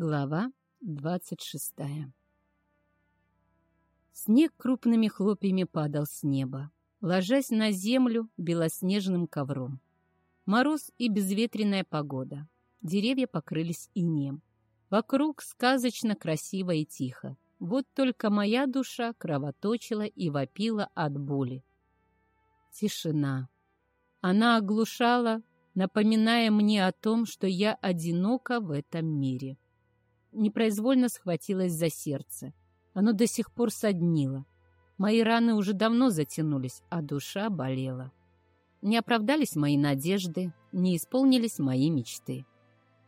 Глава 26 Снег крупными хлопьями падал с неба, ложась на землю белоснежным ковром. Мороз и безветренная погода. Деревья покрылись инеем. Вокруг сказочно красиво и тихо. Вот только моя душа кровоточила и вопила от боли. Тишина. Она оглушала, напоминая мне о том, что я одинока в этом мире непроизвольно схватилась за сердце. Оно до сих пор соднило. Мои раны уже давно затянулись, а душа болела. Не оправдались мои надежды, не исполнились мои мечты.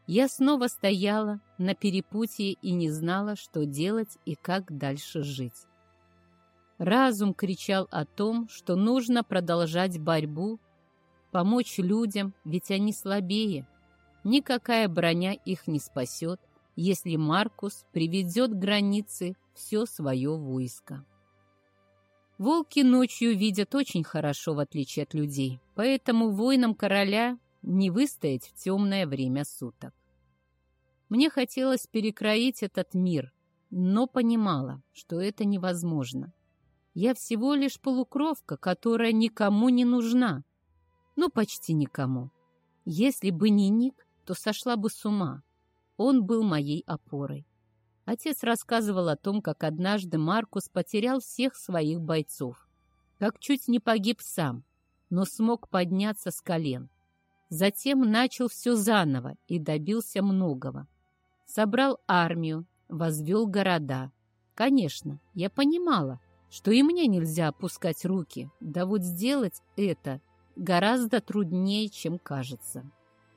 Я снова стояла на перепутье и не знала, что делать и как дальше жить. Разум кричал о том, что нужно продолжать борьбу, помочь людям, ведь они слабее. Никакая броня их не спасет, если Маркус приведет к границе все свое войско. Волки ночью видят очень хорошо, в отличие от людей, поэтому воинам короля не выстоять в темное время суток. Мне хотелось перекроить этот мир, но понимала, что это невозможно. Я всего лишь полукровка, которая никому не нужна. Ну, почти никому. Если бы не Ник, то сошла бы с ума. Он был моей опорой. Отец рассказывал о том, как однажды Маркус потерял всех своих бойцов, как чуть не погиб сам, но смог подняться с колен. Затем начал все заново и добился многого. Собрал армию, возвел города. Конечно, я понимала, что и мне нельзя опускать руки, да вот сделать это гораздо труднее, чем кажется.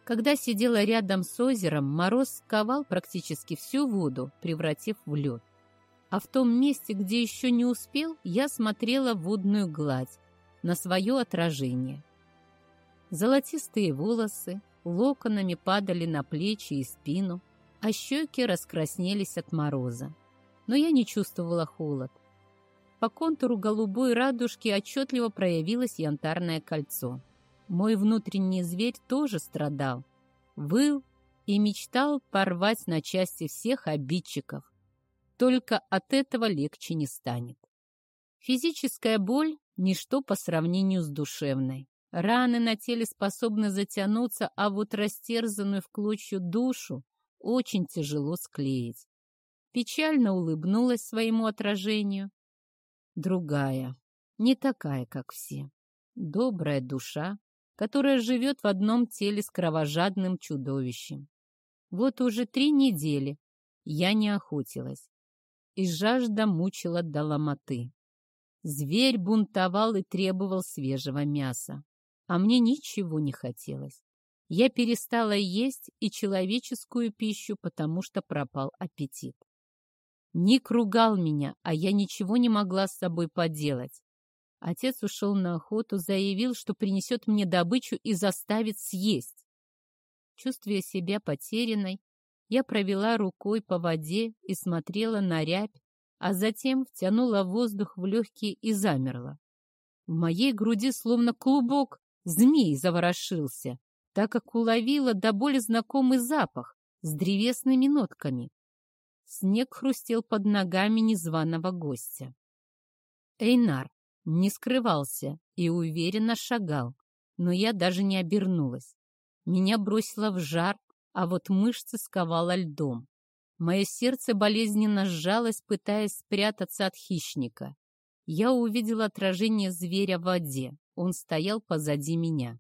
Когда сидела рядом с озером, мороз сковал практически всю воду, превратив в лед. А в том месте, где еще не успел, я смотрела водную гладь, на свое отражение. Золотистые волосы локонами падали на плечи и спину, а щеки раскраснелись от мороза. Но я не чувствовала холод. По контуру голубой радужки отчетливо проявилось янтарное кольцо — мой внутренний зверь тоже страдал, выл и мечтал порвать на части всех обидчиков. Только от этого легче не станет. Физическая боль – ничто по сравнению с душевной. Раны на теле способны затянуться, а вот растерзанную в клочью душу очень тяжело склеить. Печально улыбнулась своему отражению. Другая, не такая, как все. Добрая душа, которая живет в одном теле с кровожадным чудовищем. Вот уже три недели я не охотилась, и жажда мучила до ломоты. Зверь бунтовал и требовал свежего мяса, а мне ничего не хотелось. Я перестала есть и человеческую пищу, потому что пропал аппетит. Ник ругал меня, а я ничего не могла с собой поделать. Отец ушел на охоту, заявил, что принесет мне добычу и заставит съесть. Чувствуя себя потерянной, я провела рукой по воде и смотрела на рябь, а затем втянула воздух в легкие и замерла. В моей груди словно клубок змей заворошился, так как уловила до боли знакомый запах с древесными нотками. Снег хрустел под ногами незваного гостя. Эйнар, не скрывался и уверенно шагал, но я даже не обернулась. Меня бросило в жар, а вот мышцы сковало льдом. Мое сердце болезненно сжалось, пытаясь спрятаться от хищника. Я увидела отражение зверя в воде. Он стоял позади меня.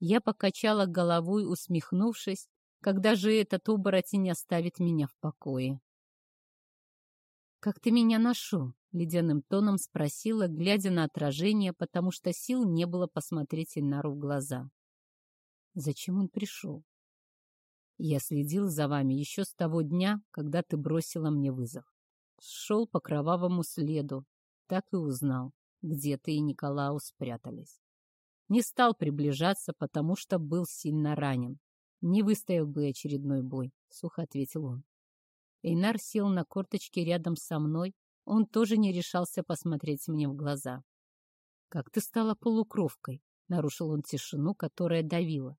Я покачала головой, усмехнувшись, когда же этот оборотень оставит меня в покое. «Как ты меня нашел?» — ледяным тоном спросила, глядя на отражение, потому что сил не было посмотреть Ильнару в глаза. «Зачем он пришел?» «Я следил за вами еще с того дня, когда ты бросила мне вызов. Шел по кровавому следу, так и узнал, где ты и Николау спрятались. Не стал приближаться, потому что был сильно ранен. Не выстоял бы очередной бой», — сухо ответил он. Эйнар сел на корточки рядом со мной. Он тоже не решался посмотреть мне в глаза. «Как ты стала полукровкой?» — нарушил он тишину, которая давила.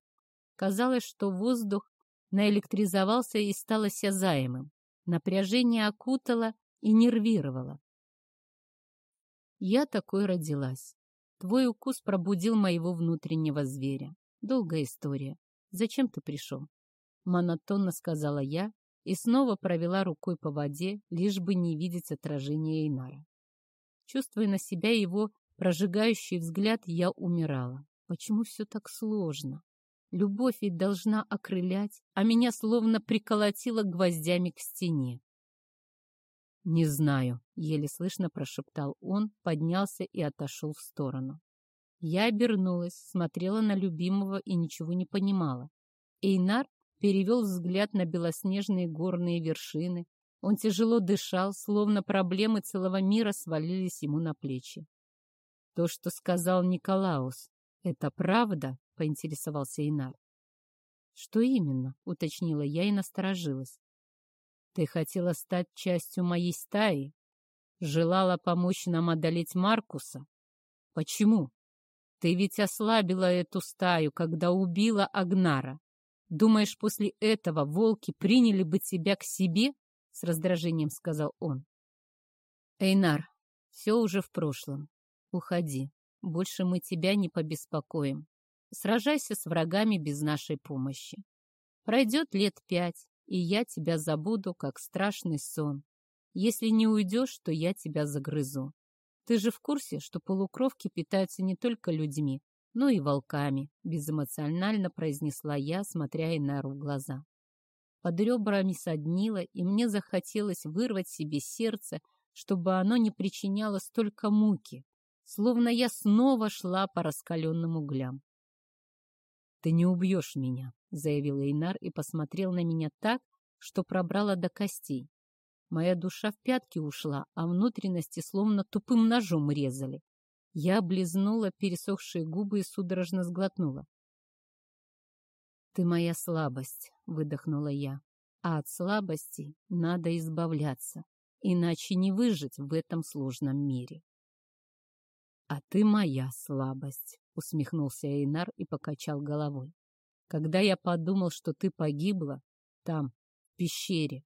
Казалось, что воздух наэлектризовался и стал осязаемым. Напряжение окутало и нервировало. Я такой родилась. Твой укус пробудил моего внутреннего зверя. Долгая история. Зачем ты пришел? Монотонно сказала я и снова провела рукой по воде, лишь бы не видеть отражения Эйнара. Чувствуя на себя его прожигающий взгляд, я умирала. Почему все так сложно? Любовь ведь должна окрылять, а меня словно приколотило гвоздями к стене. «Не знаю», — еле слышно прошептал он, поднялся и отошел в сторону. Я обернулась, смотрела на любимого и ничего не понимала. Эйнар перевел взгляд на белоснежные горные вершины. Он тяжело дышал, словно проблемы целого мира свалились ему на плечи. «То, что сказал Николаус, это правда?» — поинтересовался Эйнар. «Что именно?» — уточнила я и насторожилась. Ты хотела стать частью моей стаи? Желала помочь нам одолеть Маркуса? Почему? Ты ведь ослабила эту стаю, когда убила Агнара. Думаешь, после этого волки приняли бы тебя к себе? С раздражением сказал он. Эйнар, все уже в прошлом. Уходи. Больше мы тебя не побеспокоим. Сражайся с врагами без нашей помощи. Пройдет лет пять, и я тебя забуду, как страшный сон. Если не уйдешь, то я тебя загрызу. Ты же в курсе, что полукровки питаются не только людьми, но и волками, безэмоционально произнесла я, смотря Инару в глаза. Под ребрами соднило, и мне захотелось вырвать себе сердце, чтобы оно не причиняло столько муки, словно я снова шла по раскаленным углям. «Ты не убьешь меня», — заявил Эйнар и посмотрел на меня так, что пробрало до костей. Моя душа в пятки ушла, а внутренности словно тупым ножом резали. Я облизнула пересохшие губы и судорожно сглотнула. «Ты моя слабость», — выдохнула я. «А от слабости надо избавляться, иначе не выжить в этом сложном мире». «А ты моя слабость», — усмехнулся Эйнар и покачал головой. «Когда я подумал, что ты погибла, там, в пещере,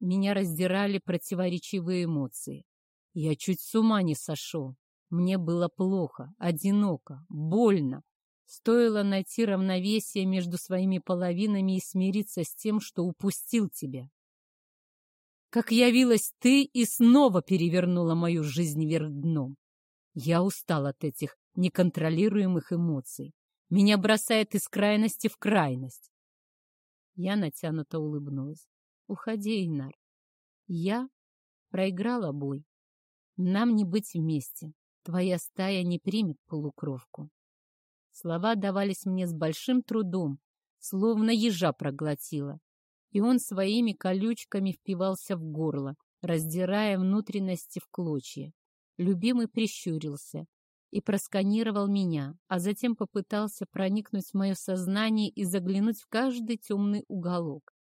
меня раздирали противоречивые эмоции. Я чуть с ума не сошел. Мне было плохо, одиноко, больно. Стоило найти равновесие между своими половинами и смириться с тем, что упустил тебя. Как явилась ты и снова перевернула мою жизнь вверх дном. Я устал от этих неконтролируемых эмоций. Меня бросает из крайности в крайность. Я натянуто улыбнулась. Уходи, Инар. Я проиграла бой. Нам не быть вместе. Твоя стая не примет полукровку. Слова давались мне с большим трудом, словно ежа проглотила. И он своими колючками впивался в горло, раздирая внутренности в клочья. Любимый прищурился и просканировал меня, а затем попытался проникнуть в мое сознание и заглянуть в каждый темный уголок.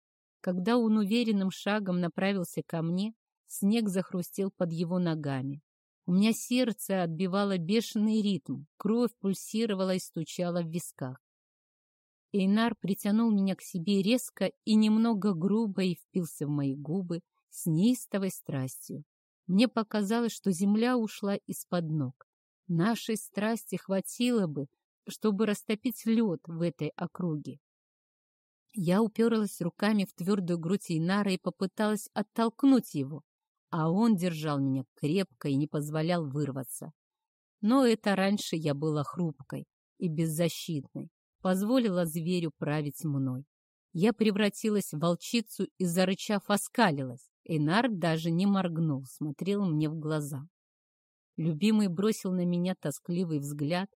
Когда он уверенным шагом направился ко мне, снег захрустел под его ногами. У меня сердце отбивало бешеный ритм, кровь пульсировала и стучала в висках. Эйнар притянул меня к себе резко и немного грубо и впился в мои губы с неистовой страстью. Мне показалось, что земля ушла из-под ног. Нашей страсти хватило бы, чтобы растопить лед в этой округе. Я уперлась руками в твердую грудь Инара и попыталась оттолкнуть его, а он держал меня крепко и не позволял вырваться. Но это раньше я была хрупкой и беззащитной, позволила зверю править мной. Я превратилась в волчицу и, зарычав, оскалилась. Эйнар даже не моргнул, смотрел мне в глаза. Любимый бросил на меня тоскливый взгляд,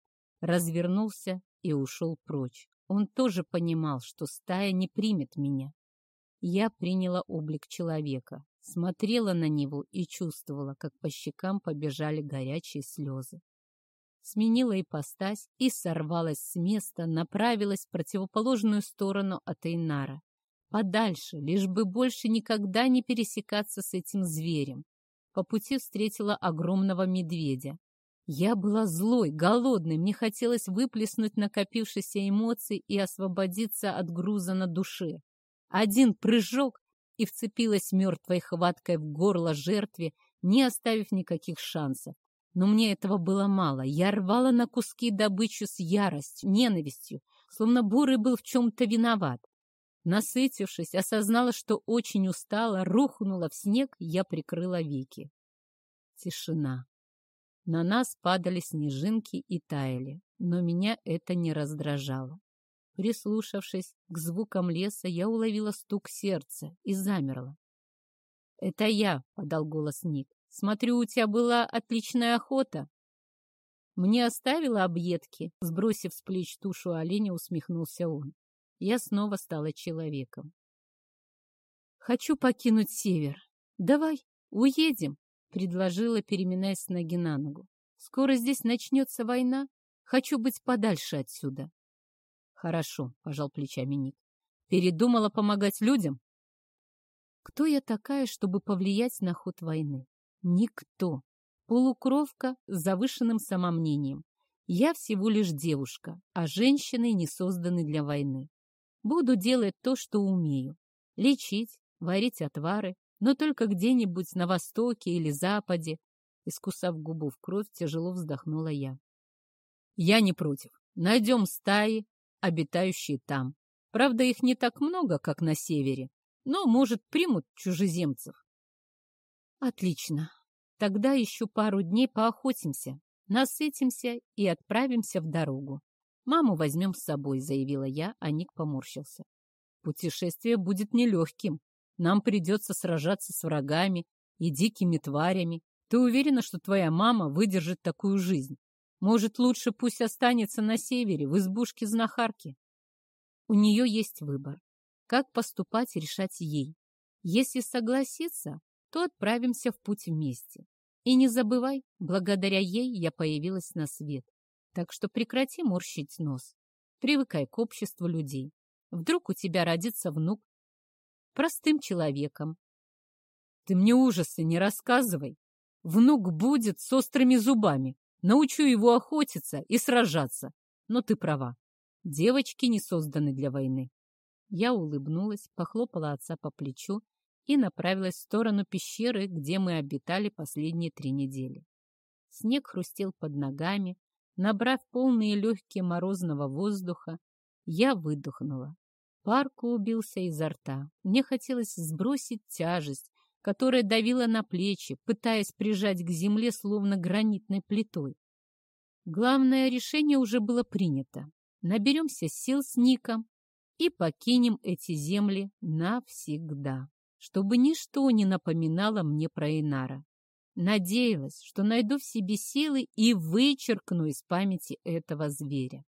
развернулся и ушел прочь. Он тоже понимал, что стая не примет меня. Я приняла облик человека, смотрела на него и чувствовала, как по щекам побежали горячие слезы. Сменила ипостась и сорвалась с места, направилась в противоположную сторону от Эйнара подальше, лишь бы больше никогда не пересекаться с этим зверем. По пути встретила огромного медведя. Я была злой, голодной, мне хотелось выплеснуть накопившиеся эмоции и освободиться от груза на душе. Один прыжок и вцепилась мертвой хваткой в горло жертве, не оставив никаких шансов. Но мне этого было мало. Я рвала на куски добычу с яростью, ненавистью, словно Бурый был в чем-то виноват. Насытившись, осознала, что очень устала, рухнула в снег, я прикрыла веки. Тишина. На нас падали снежинки и таяли, но меня это не раздражало. Прислушавшись к звукам леса, я уловила стук сердца и замерла. «Это я», — подал голос Ник. «Смотрю, у тебя была отличная охота». Мне оставила объедки. Сбросив с плеч тушу оленя, усмехнулся он. Я снова стала человеком. «Хочу покинуть север. Давай, уедем», — предложила, переминаясь с ноги на ногу. «Скоро здесь начнется война. Хочу быть подальше отсюда». «Хорошо», — пожал плечами Ник. «Передумала помогать людям?» Кто я такая, чтобы повлиять на ход войны? Никто. Полукровка с завышенным самомнением. Я всего лишь девушка, а женщины не созданы для войны. Буду делать то, что умею. Лечить, варить отвары, но только где-нибудь на востоке или западе. Искусав губу в кровь, тяжело вздохнула я. Я не против. Найдем стаи, обитающие там. Правда, их не так много, как на севере, но, может, примут чужеземцев. Отлично. Тогда еще пару дней поохотимся, насытимся и отправимся в дорогу. Маму возьмем с собой, заявила я, а Ник поморщился. Путешествие будет нелегким. Нам придется сражаться с врагами и дикими тварями. Ты уверена, что твоя мама выдержит такую жизнь? Может, лучше пусть останется на севере, в избушке знахарки? У нее есть выбор. Как поступать, решать ей. Если согласится, то отправимся в путь вместе. И не забывай, благодаря ей я появилась на свет. Так что прекрати морщить нос. Привыкай к обществу людей. Вдруг у тебя родится внук. Простым человеком. Ты мне ужасы не рассказывай. Внук будет с острыми зубами. Научу его охотиться и сражаться. Но ты права. Девочки не созданы для войны. Я улыбнулась, похлопала отца по плечу и направилась в сторону пещеры, где мы обитали последние три недели. Снег хрустел под ногами, набрав полные легкие морозного воздуха, я выдохнула. Пар клубился изо рта. Мне хотелось сбросить тяжесть, которая давила на плечи, пытаясь прижать к земле словно гранитной плитой. Главное решение уже было принято. Наберемся сил с Ником и покинем эти земли навсегда, чтобы ничто не напоминало мне про Инара. Надеялась, что найду в себе силы и вычеркну из памяти этого зверя.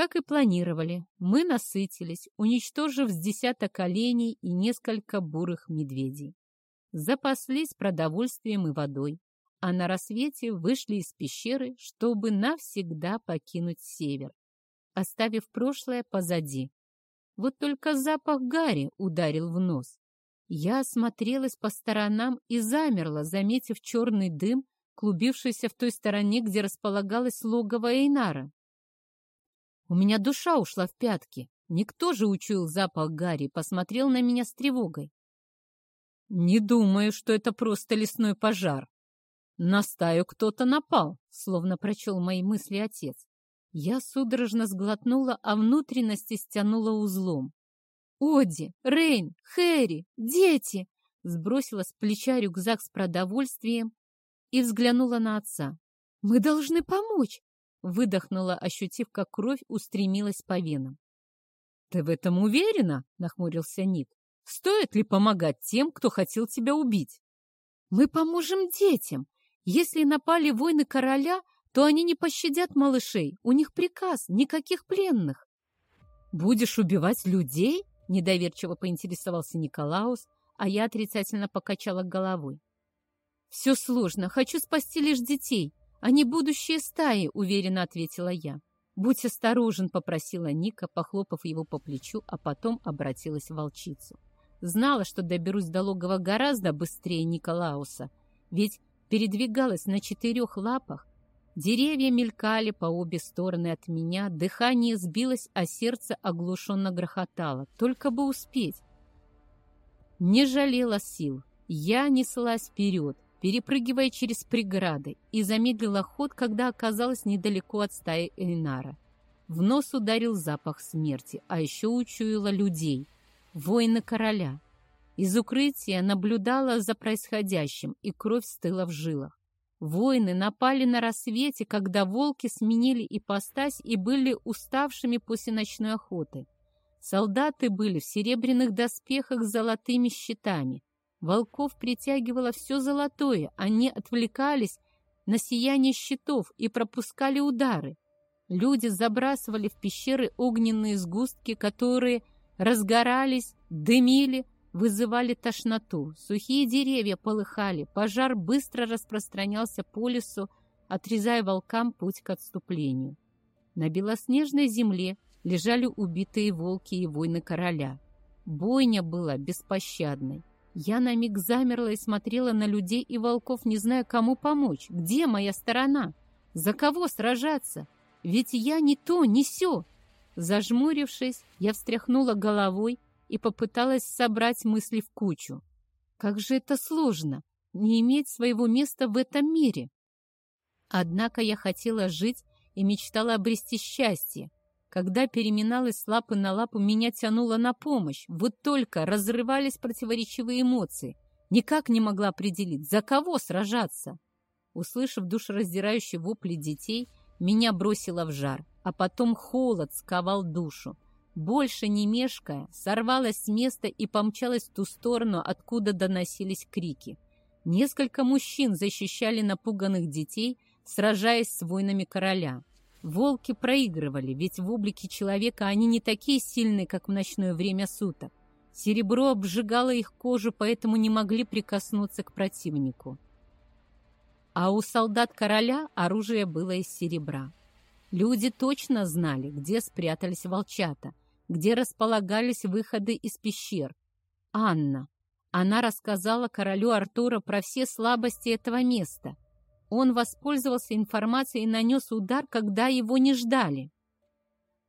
Как и планировали, мы насытились, уничтожив с десяток оленей и несколько бурых медведей. Запаслись продовольствием и водой, а на рассвете вышли из пещеры, чтобы навсегда покинуть север, оставив прошлое позади. Вот только запах гари ударил в нос. Я осмотрелась по сторонам и замерла, заметив черный дым, клубившийся в той стороне, где располагалась логово Эйнара. У меня душа ушла в пятки. Никто же учуял запах гари и посмотрел на меня с тревогой. «Не думаю, что это просто лесной пожар. На стаю кто-то напал», — словно прочел мои мысли отец. Я судорожно сглотнула, а внутренности стянула узлом. «Оди! Рейн! Хэри! Дети!» Сбросила с плеча рюкзак с продовольствием и взглянула на отца. «Мы должны помочь!» Выдохнула, ощутив, как кровь устремилась по венам. «Ты в этом уверена?» — нахмурился Ник. «Стоит ли помогать тем, кто хотел тебя убить?» «Мы поможем детям. Если напали воины короля, то они не пощадят малышей. У них приказ, никаких пленных. «Будешь убивать людей?» – недоверчиво поинтересовался Николаус, а я отрицательно покачала головой. «Все сложно. Хочу спасти лишь детей. Они будущие стаи», – уверенно ответила я. «Будь осторожен», – попросила Ника, похлопав его по плечу, а потом обратилась в волчицу. Знала, что доберусь до логова гораздо быстрее Николауса, ведь передвигалась на четырех лапах, Деревья мелькали по обе стороны от меня, дыхание сбилось, а сердце оглушенно грохотало. Только бы успеть. Не жалела сил. Я неслась вперед, перепрыгивая через преграды, и замедлила ход, когда оказалась недалеко от стаи Эльнара. В нос ударил запах смерти, а еще учуяла людей, воины короля. Из укрытия наблюдала за происходящим, и кровь стыла в жилах. Воины напали на рассвете, когда волки сменили ипостась и были уставшими после ночной охоты. Солдаты были в серебряных доспехах с золотыми щитами. Волков притягивало все золотое, они отвлекались на сияние щитов и пропускали удары. Люди забрасывали в пещеры огненные сгустки, которые разгорались, дымили, вызывали тошноту. Сухие деревья полыхали, пожар быстро распространялся по лесу, отрезая волкам путь к отступлению. На белоснежной земле лежали убитые волки и воины короля. Бойня была беспощадной. Я на миг замерла и смотрела на людей и волков, не зная, кому помочь. Где моя сторона? За кого сражаться? Ведь я не то, не сё. Зажмурившись, я встряхнула головой и попыталась собрать мысли в кучу. Как же это сложно, не иметь своего места в этом мире. Однако я хотела жить и мечтала обрести счастье. Когда переминалась с лапы на лапу, меня тянуло на помощь. Вот только разрывались противоречивые эмоции. Никак не могла определить, за кого сражаться. Услышав душераздирающие вопли детей, меня бросило в жар, а потом холод сковал душу. Больше не мешкая, сорвалась с места и помчалась в ту сторону, откуда доносились крики. Несколько мужчин защищали напуганных детей, сражаясь с воинами короля. Волки проигрывали, ведь в облике человека они не такие сильные, как в ночное время суток. Серебро обжигало их кожу, поэтому не могли прикоснуться к противнику. А у солдат короля оружие было из серебра. Люди точно знали, где спрятались волчата, где располагались выходы из пещер. Анна. Она рассказала королю Артура про все слабости этого места — он воспользовался информацией и нанес удар, когда его не ждали.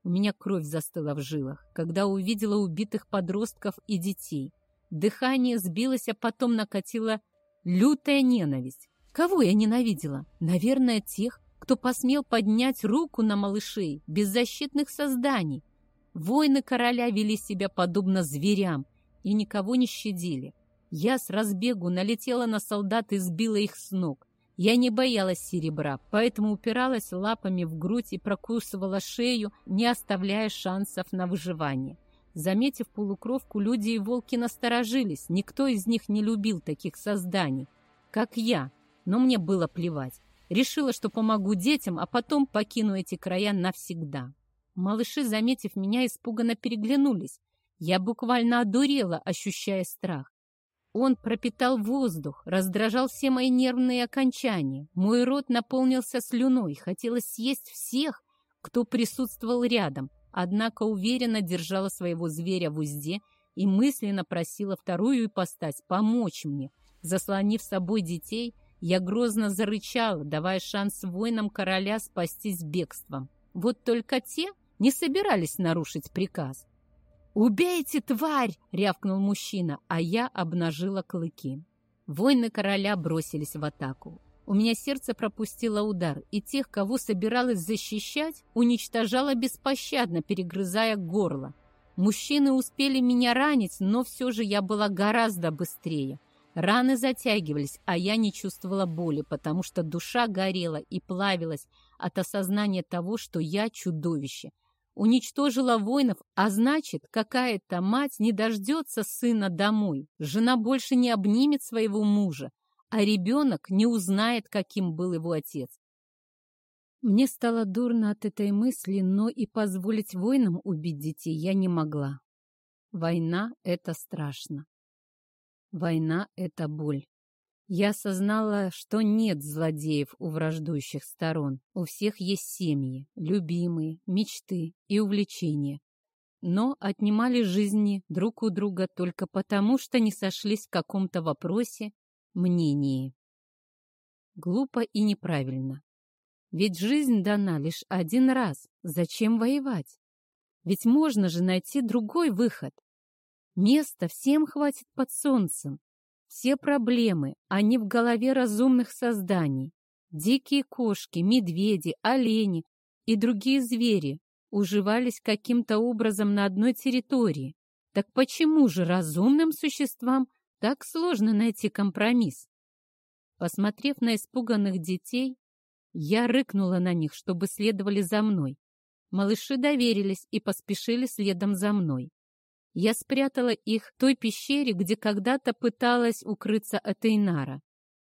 У меня кровь застыла в жилах, когда увидела убитых подростков и детей. Дыхание сбилось, а потом накатила лютая ненависть. Кого я ненавидела? Наверное, тех, кто посмел поднять руку на малышей, беззащитных созданий. Воины короля вели себя подобно зверям и никого не щадили. Я с разбегу налетела на солдат и сбила их с ног. Я не боялась серебра, поэтому упиралась лапами в грудь и прокусывала шею, не оставляя шансов на выживание. Заметив полукровку, люди и волки насторожились. Никто из них не любил таких созданий, как я, но мне было плевать. Решила, что помогу детям, а потом покину эти края навсегда. Малыши, заметив меня, испуганно переглянулись. Я буквально одурела, ощущая страх. Он пропитал воздух, раздражал все мои нервные окончания. Мой рот наполнился слюной, хотелось съесть всех, кто присутствовал рядом, однако уверенно держала своего зверя в узде и мысленно просила вторую ипостась помочь мне. Заслонив собой детей, я грозно зарычала, давая шанс воинам короля спастись бегством. Вот только те не собирались нарушить приказ. «Убейте, тварь!» — рявкнул мужчина, а я обнажила клыки. Воины короля бросились в атаку. У меня сердце пропустило удар, и тех, кого собиралась защищать, уничтожала беспощадно, перегрызая горло. Мужчины успели меня ранить, но все же я была гораздо быстрее. Раны затягивались, а я не чувствовала боли, потому что душа горела и плавилась от осознания того, что я чудовище, уничтожила воинов, а значит, какая-то мать не дождется сына домой, жена больше не обнимет своего мужа, а ребенок не узнает, каким был его отец. Мне стало дурно от этой мысли, но и позволить воинам убить детей я не могла. Война — это страшно. Война — это боль. Я осознала, что нет злодеев у враждующих сторон. У всех есть семьи, любимые, мечты и увлечения. Но отнимали жизни друг у друга только потому, что не сошлись в каком-то вопросе, мнении. Глупо и неправильно. Ведь жизнь дана лишь один раз. Зачем воевать? Ведь можно же найти другой выход. Места всем хватит под солнцем. Все проблемы, они в голове разумных созданий. Дикие кошки, медведи, олени и другие звери уживались каким-то образом на одной территории. Так почему же разумным существам так сложно найти компромисс? Посмотрев на испуганных детей, я рыкнула на них, чтобы следовали за мной. Малыши доверились и поспешили следом за мной. Я спрятала их в той пещере, где когда-то пыталась укрыться от Эйнара.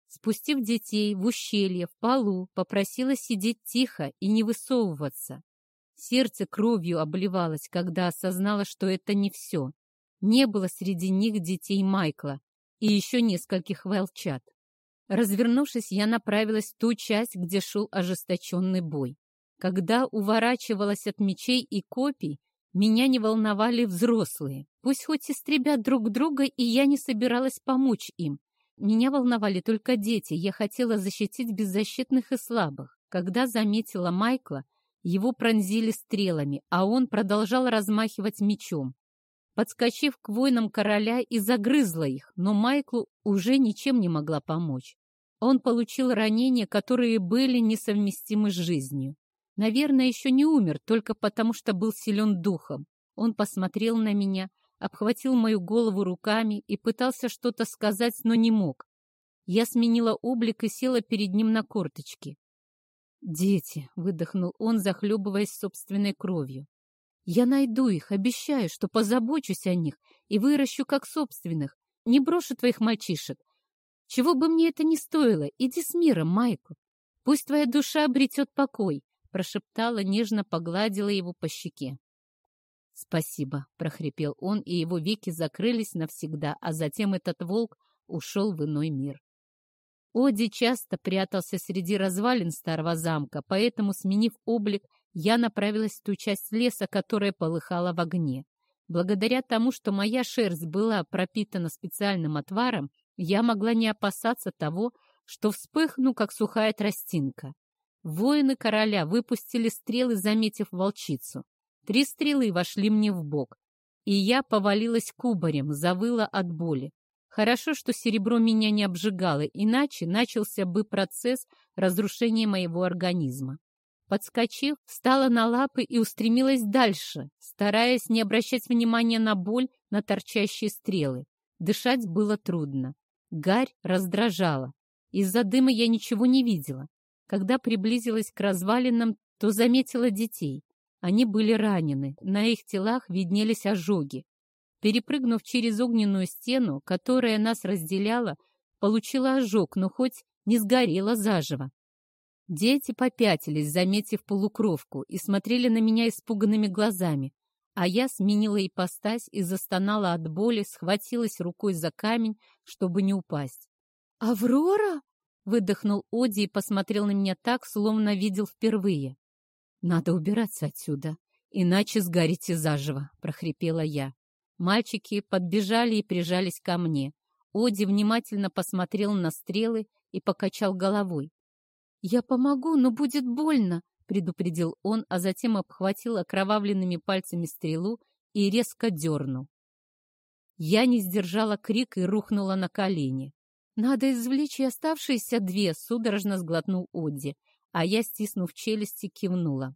Спустив детей в ущелье, в полу, попросила сидеть тихо и не высовываться. Сердце кровью обливалось, когда осознала, что это не все. Не было среди них детей Майкла и еще нескольких волчат. Развернувшись, я направилась в ту часть, где шел ожесточенный бой. Когда уворачивалась от мечей и копий, меня не волновали взрослые. Пусть хоть истребят друг друга, и я не собиралась помочь им. Меня волновали только дети, я хотела защитить беззащитных и слабых. Когда заметила Майкла, его пронзили стрелами, а он продолжал размахивать мечом. Подскочив к воинам короля и загрызла их, но Майклу уже ничем не могла помочь. Он получил ранения, которые были несовместимы с жизнью. Наверное, еще не умер, только потому что был силен духом. Он посмотрел на меня, обхватил мою голову руками и пытался что-то сказать, но не мог. Я сменила облик и села перед ним на корточки. «Дети!» — выдохнул он, захлебываясь собственной кровью. «Я найду их, обещаю, что позабочусь о них и выращу как собственных. Не брошу твоих мальчишек. Чего бы мне это ни стоило, иди с миром, Майкл. Пусть твоя душа обретет покой прошептала, нежно погладила его по щеке. «Спасибо», — прохрипел он, и его веки закрылись навсегда, а затем этот волк ушел в иной мир. Оди часто прятался среди развалин старого замка, поэтому, сменив облик, я направилась в ту часть леса, которая полыхала в огне. Благодаря тому, что моя шерсть была пропитана специальным отваром, я могла не опасаться того, что вспыхну, как сухая тростинка. Воины короля выпустили стрелы, заметив волчицу. Три стрелы вошли мне в бок, и я повалилась кубарем, завыла от боли. Хорошо, что серебро меня не обжигало, иначе начался бы процесс разрушения моего организма. Подскочив, встала на лапы и устремилась дальше, стараясь не обращать внимания на боль, на торчащие стрелы. Дышать было трудно. Гарь раздражала. Из-за дыма я ничего не видела. Когда приблизилась к развалинам, то заметила детей. Они были ранены, на их телах виднелись ожоги. Перепрыгнув через огненную стену, которая нас разделяла, получила ожог, но хоть не сгорела заживо. Дети попятились, заметив полукровку, и смотрели на меня испуганными глазами, а я сменила ипостась и застонала от боли, схватилась рукой за камень, чтобы не упасть. «Аврора!» Выдохнул Оди и посмотрел на меня так, словно видел впервые. «Надо убираться отсюда, иначе сгорите заживо», — прохрипела я. Мальчики подбежали и прижались ко мне. Оди внимательно посмотрел на стрелы и покачал головой. «Я помогу, но будет больно», — предупредил он, а затем обхватил окровавленными пальцами стрелу и резко дернул. Я не сдержала крик и рухнула на колени. «Надо извлечь и оставшиеся две», — судорожно сглотнул Одди, а я, стиснув челюсти, кивнула.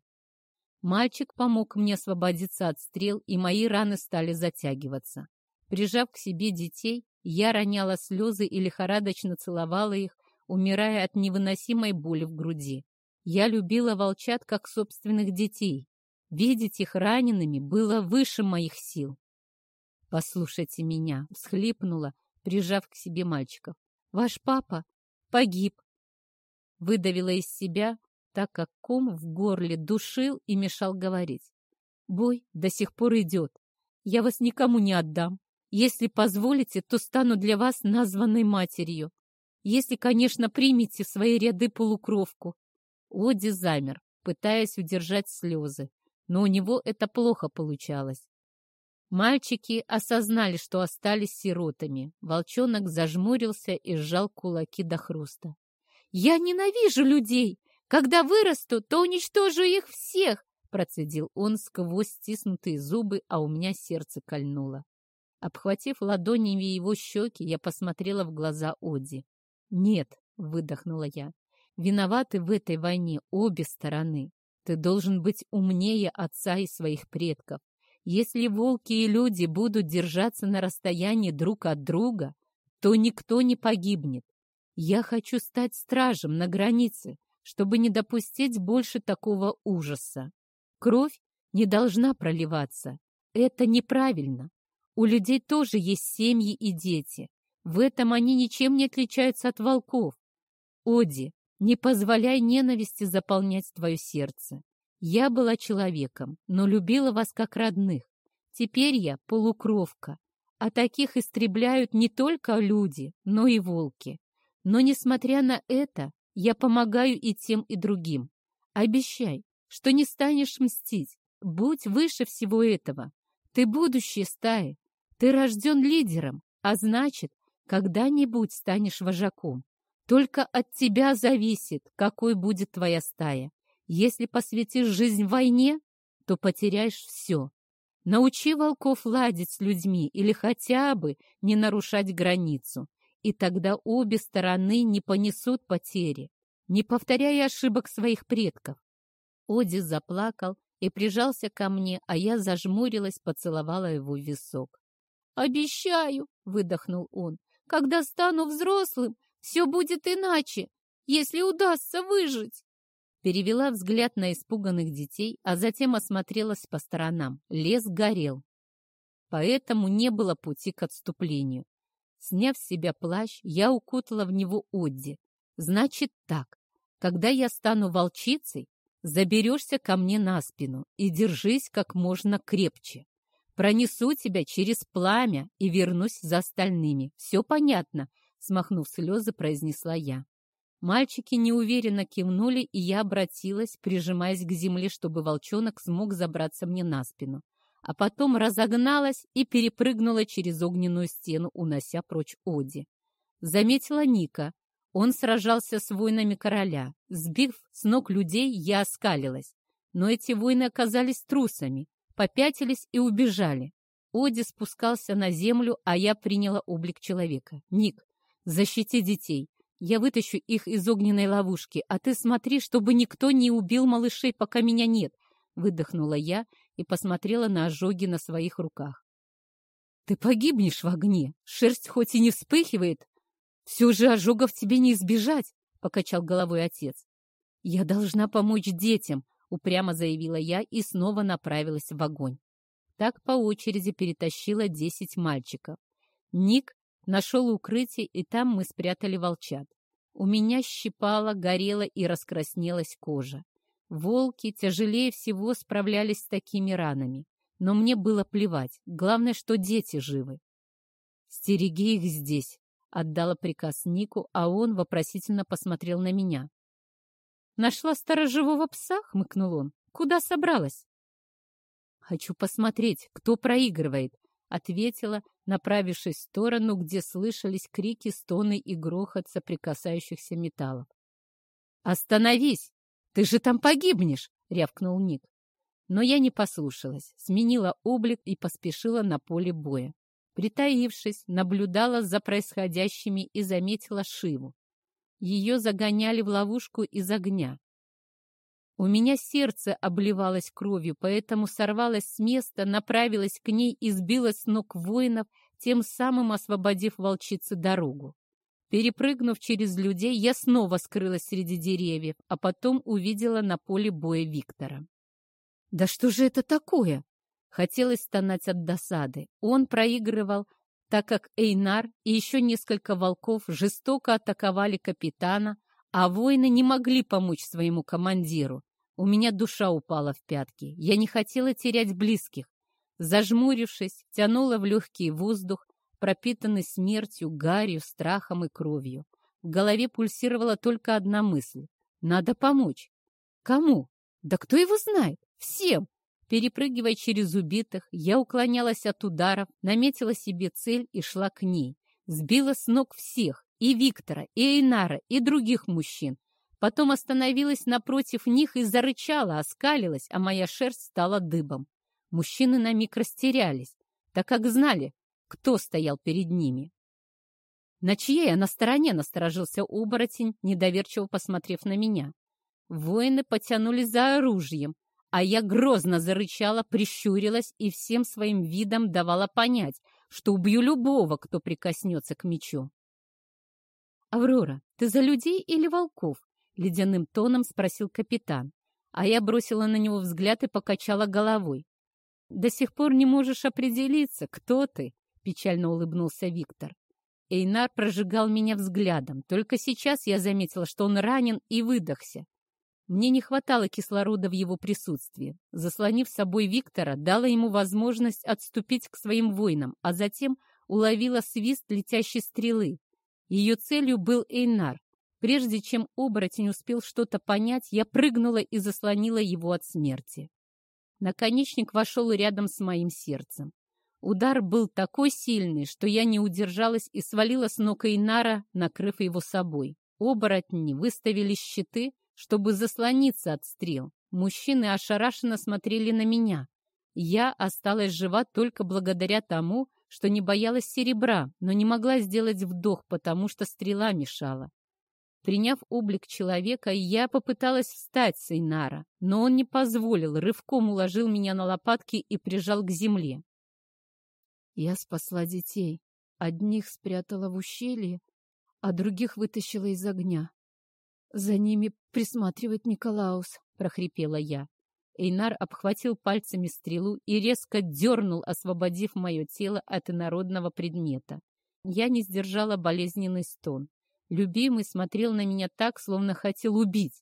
Мальчик помог мне освободиться от стрел, и мои раны стали затягиваться. Прижав к себе детей, я роняла слезы и лихорадочно целовала их, умирая от невыносимой боли в груди. Я любила волчат как собственных детей. Видеть их ранеными было выше моих сил. «Послушайте меня», — всхлипнула, прижав к себе мальчиков. Ваш папа погиб. Выдавила из себя, так как ком в горле душил и мешал говорить. Бой до сих пор идет. Я вас никому не отдам. Если позволите, то стану для вас названной матерью. Если, конечно, примете в свои ряды полукровку. Оди замер, пытаясь удержать слезы, но у него это плохо получалось. Мальчики осознали, что остались сиротами. Волчонок зажмурился и сжал кулаки до хруста. «Я ненавижу людей!» Когда вырасту, то уничтожу их всех!» Процедил он сквозь стиснутые зубы, а у меня сердце кольнуло. Обхватив ладонями его щеки, я посмотрела в глаза Оди. «Нет», — выдохнула я, — «виноваты в этой войне обе стороны. Ты должен быть умнее отца и своих предков. Если волки и люди будут держаться на расстоянии друг от друга, то никто не погибнет. Я хочу стать стражем на границе, чтобы не допустить больше такого ужаса. Кровь не должна проливаться. Это неправильно. У людей тоже есть семьи и дети. В этом они ничем не отличаются от волков. Оди, не позволяй ненависти заполнять твое сердце. Я была человеком, но любила вас как родных. Теперь я полукровка, а таких истребляют не только люди, но и волки. Но, несмотря на это, я помогаю и тем, и другим. Обещай, что не станешь мстить. Будь выше всего этого. Ты будущее стаи. Ты рожден лидером, а значит, когда-нибудь станешь вожаком. Только от тебя зависит, какой будет твоя стая. Если посвятишь жизнь войне, то потеряешь все. Научи волков ладить с людьми или хотя бы не нарушать границу и тогда обе стороны не понесут потери, не повторяя ошибок своих предков. Оди заплакал и прижался ко мне, а я зажмурилась, поцеловала его в висок. «Обещаю!» — выдохнул он. «Когда стану взрослым, все будет иначе, если удастся выжить!» Перевела взгляд на испуганных детей, а затем осмотрелась по сторонам. Лес горел. Поэтому не было пути к отступлению. Сняв с себя плащ, я укутала в него Одди. Значит так, когда я стану волчицей, заберешься ко мне на спину и держись как можно крепче. Пронесу тебя через пламя и вернусь за остальными. Все понятно?» Смахнув слезы, произнесла я. Мальчики неуверенно кивнули, и я обратилась, прижимаясь к земле, чтобы волчонок смог забраться мне на спину а потом разогналась и перепрыгнула через огненную стену, унося прочь Оди. Заметила Ника. Он сражался с воинами короля. Сбив с ног людей, я оскалилась. Но эти воины оказались трусами, попятились и убежали. Оди спускался на землю, а я приняла облик человека. «Ник, защити детей. Я вытащу их из огненной ловушки, а ты смотри, чтобы никто не убил малышей, пока меня нет», — выдохнула я и посмотрела на ожоги на своих руках. «Ты погибнешь в огне, шерсть хоть и не вспыхивает, все же ожогов тебе не избежать», — покачал головой отец. «Я должна помочь детям», — упрямо заявила я и снова направилась в огонь. Так по очереди перетащила десять мальчиков. Ник нашел укрытие, и там мы спрятали волчат. У меня щипала, горела и раскраснелась кожа. Волки тяжелее всего справлялись с такими ранами. Но мне было плевать. Главное, что дети живы. «Стереги их здесь», — отдала приказ Нику, а он вопросительно посмотрел на меня. «Нашла сторожевого пса?» — хмыкнул он. «Куда собралась?» «Хочу посмотреть, кто проигрывает», — ответила, направившись в сторону, где слышались крики, стоны и грохот соприкасающихся металлов. «Остановись!» «Ты же там погибнешь!» — рявкнул Ник. Но я не послушалась, сменила облик и поспешила на поле боя. Притаившись, наблюдала за происходящими и заметила Шиву. Ее загоняли в ловушку из огня. У меня сердце обливалось кровью, поэтому сорвалась с места, направилась к ней и сбила с ног воинов, тем самым освободив волчице дорогу. Перепрыгнув через людей, я снова скрылась среди деревьев, а потом увидела на поле боя Виктора. «Да что же это такое?» Хотелось стонать от досады. Он проигрывал, так как Эйнар и еще несколько волков жестоко атаковали капитана, а воины не могли помочь своему командиру. У меня душа упала в пятки. Я не хотела терять близких. Зажмурившись, тянула в легкий воздух, пропитанный смертью, гарью, страхом и кровью. В голове пульсировала только одна мысль. Надо помочь. Кому? Да кто его знает? Всем! Перепрыгивая через убитых, я уклонялась от ударов, наметила себе цель и шла к ней. Сбила с ног всех, и Виктора, и Эйнара, и других мужчин. потом остановилась напротив них и зарычала, оскалилась, а моя шерсть стала дыбом. Мужчины на миг растерялись, так как знали, кто стоял перед ними. «На чьей я на стороне?» — насторожился оборотень, недоверчиво посмотрев на меня. Воины потянулись за оружием, а я грозно зарычала, прищурилась и всем своим видом давала понять, что убью любого, кто прикоснется к мечу. «Аврора, ты за людей или волков?» — ледяным тоном спросил капитан, а я бросила на него взгляд и покачала головой. «До сих пор не можешь определиться, кто ты?» — печально улыбнулся Виктор. Эйнар прожигал меня взглядом. Только сейчас я заметила, что он ранен и выдохся. Мне не хватало кислорода в его присутствии. Заслонив собой Виктора, дала ему возможность отступить к своим воинам, а затем уловила свист летящей стрелы. Ее целью был Эйнар. Прежде чем оборотень успел что-то понять, я прыгнула и заслонила его от смерти. Наконечник вошел рядом с моим сердцем. Удар был такой сильный, что я не удержалась и свалила с ног Эйнара, накрыв его собой. Оборотни выставили щиты, чтобы заслониться от стрел. Мужчины ошарашенно смотрели на меня. Я осталась жива только благодаря тому, что не боялась серебра, но не могла сделать вдох, потому что стрела мешала. Приняв облик человека, я попыталась встать с Эйнара, но он не позволил, рывком уложил меня на лопатки и прижал к земле. Я спасла детей. Одних спрятала в ущелье, а других вытащила из огня. «За ними присматривает Николаус», — прохрипела я. Эйнар обхватил пальцами стрелу и резко дернул, освободив мое тело от инородного предмета. Я не сдержала болезненный стон. Любимый смотрел на меня так, словно хотел убить.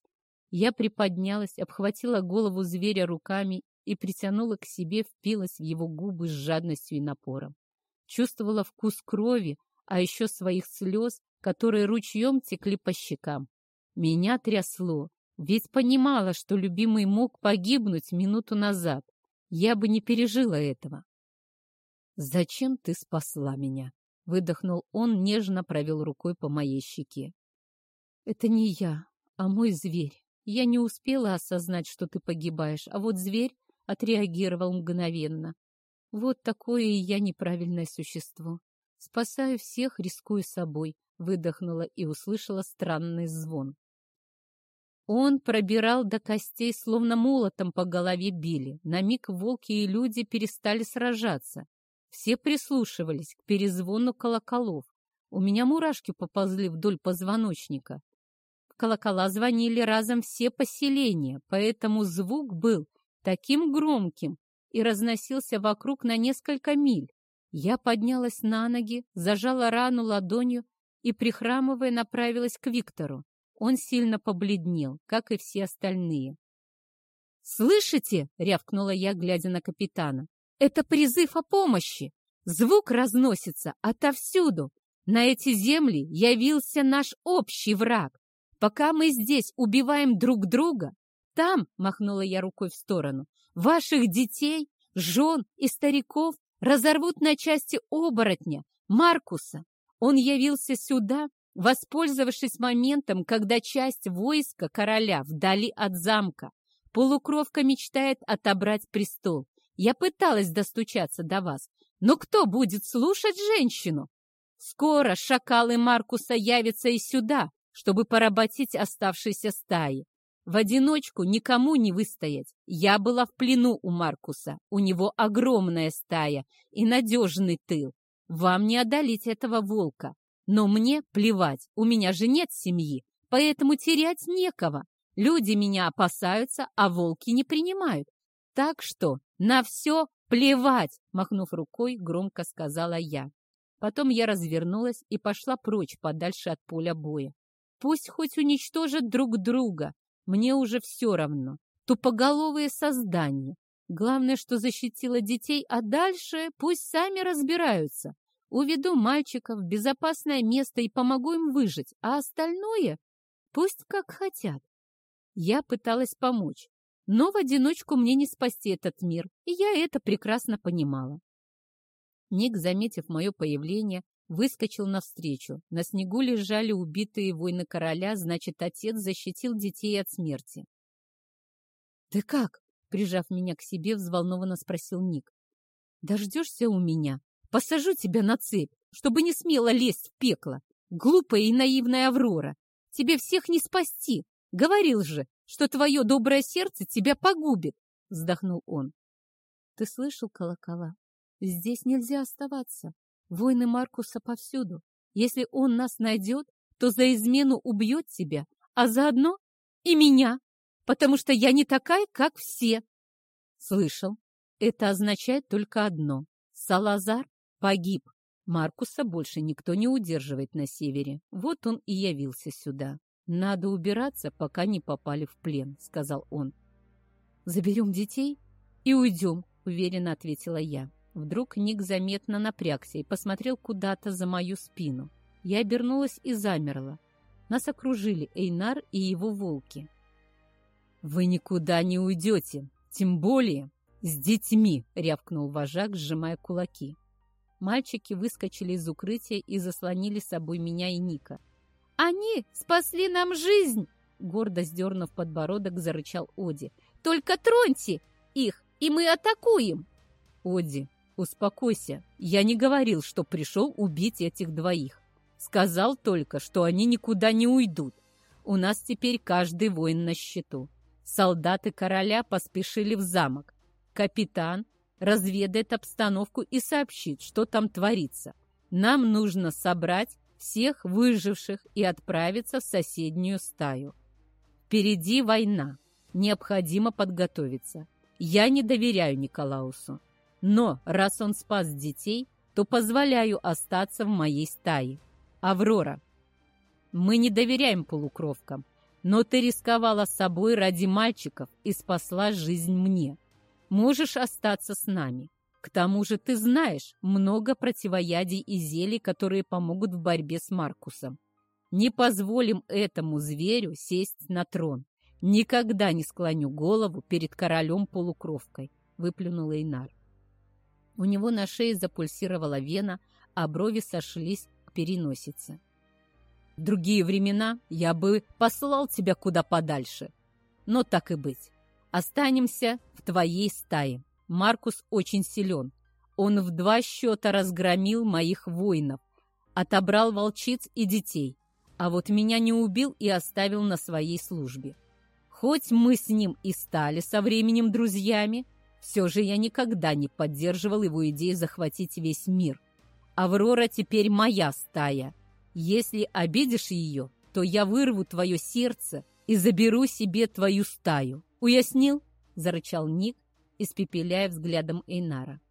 Я приподнялась, обхватила голову зверя руками и притянула к себе, впилась в его губы с жадностью и напором. Чувствовала вкус крови, а еще своих слез, которые ручьем текли по щекам. Меня трясло, ведь понимала, что любимый мог погибнуть минуту назад. Я бы не пережила этого. «Зачем ты спасла меня?» — выдохнул он, нежно провел рукой по моей щеке. «Это не я, а мой зверь. Я не успела осознать, что ты погибаешь, а вот зверь отреагировал мгновенно. Вот такое и я неправильное существо. Спасаю всех, рискую собой», — выдохнула и услышала странный звон. Он пробирал до костей, словно молотом по голове били. На миг волки и люди перестали сражаться. Все прислушивались к перезвону колоколов. У меня мурашки поползли вдоль позвоночника. Колокола звонили разом все поселения, поэтому звук был таким громким и разносился вокруг на несколько миль. Я поднялась на ноги, зажала рану ладонью и, прихрамывая, направилась к Виктору. Он сильно побледнел, как и все остальные. «Слышите?» — рявкнула я, глядя на капитана. «Это призыв о помощи! Звук разносится отовсюду! На эти земли явился наш общий враг! Пока мы здесь убиваем друг друга, там, — махнула я рукой в сторону, — ваших детей, жен и стариков разорвут на части оборотня, Маркуса. Он явился сюда, Воспользовавшись моментом, когда часть войска короля вдали от замка, полукровка мечтает отобрать престол. Я пыталась достучаться до вас, но кто будет слушать женщину? Скоро шакалы Маркуса явятся и сюда, чтобы поработить оставшиеся стаи. В одиночку никому не выстоять. Я была в плену у Маркуса. У него огромная стая и надежный тыл. Вам не одолеть этого волка. Но мне плевать, у меня же нет семьи, поэтому терять некого. Люди меня опасаются, а волки не принимают. Так что на все плевать, махнув рукой, громко сказала я. Потом я развернулась и пошла прочь, подальше от поля боя. Пусть хоть уничтожат друг друга, мне уже все равно. Тупоголовые создания. Главное, что защитила детей, а дальше пусть сами разбираются. Уведу мальчиков в безопасное место и помогу им выжить, а остальное пусть как хотят. Я пыталась помочь, но в одиночку мне не спасти этот мир, и я это прекрасно понимала. Ник, заметив мое появление, выскочил навстречу. На снегу лежали убитые воины короля, значит, отец защитил детей от смерти. «Ты как?» — прижав меня к себе, взволнованно спросил Ник. «Дождешься у меня? Посажу тебя на цепь, чтобы не смело лезть в пекло. Глупая и наивная Аврора. Тебе всех не спасти. Говорил же, что твое доброе сердце тебя погубит!» — вздохнул он. «Ты слышал, колокола? Здесь нельзя оставаться. Войны Маркуса повсюду. Если он нас найдет, то за измену убьет тебя, а заодно и меня, потому что я не такая, как все. Слышал. Это означает только одно. Салазар погиб. Маркуса больше никто не удерживает на севере. Вот он и явился сюда. Надо убираться, пока не попали в плен, сказал он. Заберем детей и уйдем, уверенно ответила я. Вдруг Ник заметно напрягся и посмотрел куда-то за мою спину. Я обернулась и замерла. Нас окружили Эйнар и его волки. «Вы никуда не уйдете, тем более с детьми!» — рявкнул вожак, сжимая кулаки. Мальчики выскочили из укрытия и заслонили с собой меня и Ника. «Они спасли нам жизнь!» Гордо сдернув подбородок, зарычал Оди. «Только троньте их, и мы атакуем!» «Оди, «Успокойся. Я не говорил, что пришел убить этих двоих. Сказал только, что они никуда не уйдут. У нас теперь каждый воин на счету. Солдаты короля поспешили в замок. Капитан разведает обстановку и сообщит, что там творится. Нам нужно собрать всех выживших и отправиться в соседнюю стаю. Впереди война. Необходимо подготовиться. Я не доверяю Николаусу. Но раз он спас детей, то позволяю остаться в моей стае. Аврора, мы не доверяем полукровкам, но ты рисковала собой ради мальчиков и спасла жизнь мне. Можешь остаться с нами. К тому же ты знаешь много противоядий и зелий, которые помогут в борьбе с Маркусом. Не позволим этому зверю сесть на трон. Никогда не склоню голову перед королем-полукровкой, выплюнул Эйнар. У него на шее запульсировала вена, а брови сошлись к переносице. В другие времена я бы послал тебя куда подальше. Но так и быть. Останемся в твоей стае. Маркус очень силен. Он в два счета разгромил моих воинов, отобрал волчиц и детей, а вот меня не убил и оставил на своей службе. Хоть мы с ним и стали со временем друзьями, все же я никогда не поддерживал его идею захватить весь мир. Аврора теперь моя стая. Если обидишь ее, то я вырву твое сердце и заберу себе твою стаю. Уяснил?» — зарычал Ник, испепеляя взглядом Эйнара.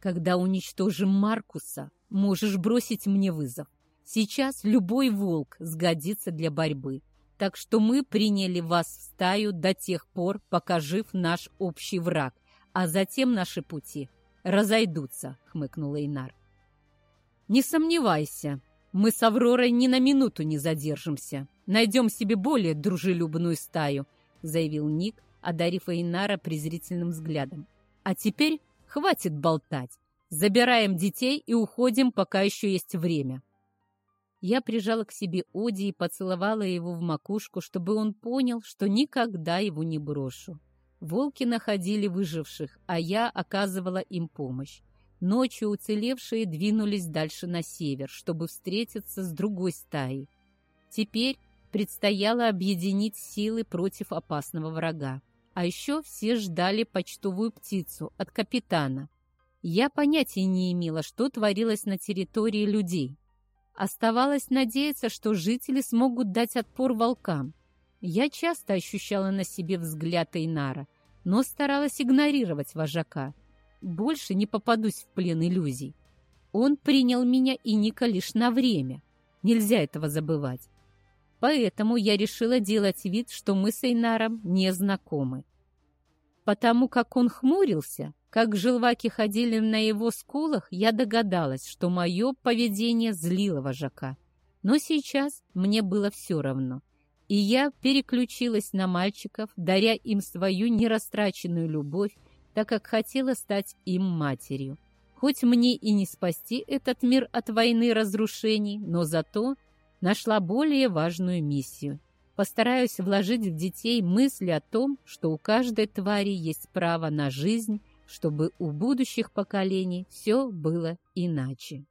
«Когда уничтожим Маркуса, можешь бросить мне вызов. Сейчас любой волк сгодится для борьбы. Так что мы приняли вас в стаю до тех пор, пока жив наш общий враг, а затем наши пути разойдутся», — хмыкнул Эйнар. «Не сомневайся, мы с Авророй ни на минуту не задержимся. Найдем себе более дружелюбную стаю», — заявил Ник, одарив Эйнара презрительным взглядом. «А теперь хватит болтать. Забираем детей и уходим, пока еще есть время». Я прижала к себе Оди и поцеловала его в макушку, чтобы он понял, что никогда его не брошу. Волки находили выживших, а я оказывала им помощь. Ночью уцелевшие двинулись дальше на север, чтобы встретиться с другой стаей. Теперь предстояло объединить силы против опасного врага. А еще все ждали почтовую птицу от капитана. Я понятия не имела, что творилось на территории людей. Оставалось надеяться, что жители смогут дать отпор волкам. Я часто ощущала на себе взгляд Эйнара, но старалась игнорировать вожака. Больше не попадусь в плен иллюзий. Он принял меня и Ника лишь на время. Нельзя этого забывать. Поэтому я решила делать вид, что мы с Эйнаром не знакомы. Потому как он хмурился, как желваки ходили на его скулах, я догадалась, что мое поведение злило вожака. Но сейчас мне было все равно и я переключилась на мальчиков, даря им свою нерастраченную любовь, так как хотела стать им матерью. Хоть мне и не спасти этот мир от войны и разрушений, но зато нашла более важную миссию. Постараюсь вложить в детей мысли о том, что у каждой твари есть право на жизнь, чтобы у будущих поколений все было иначе.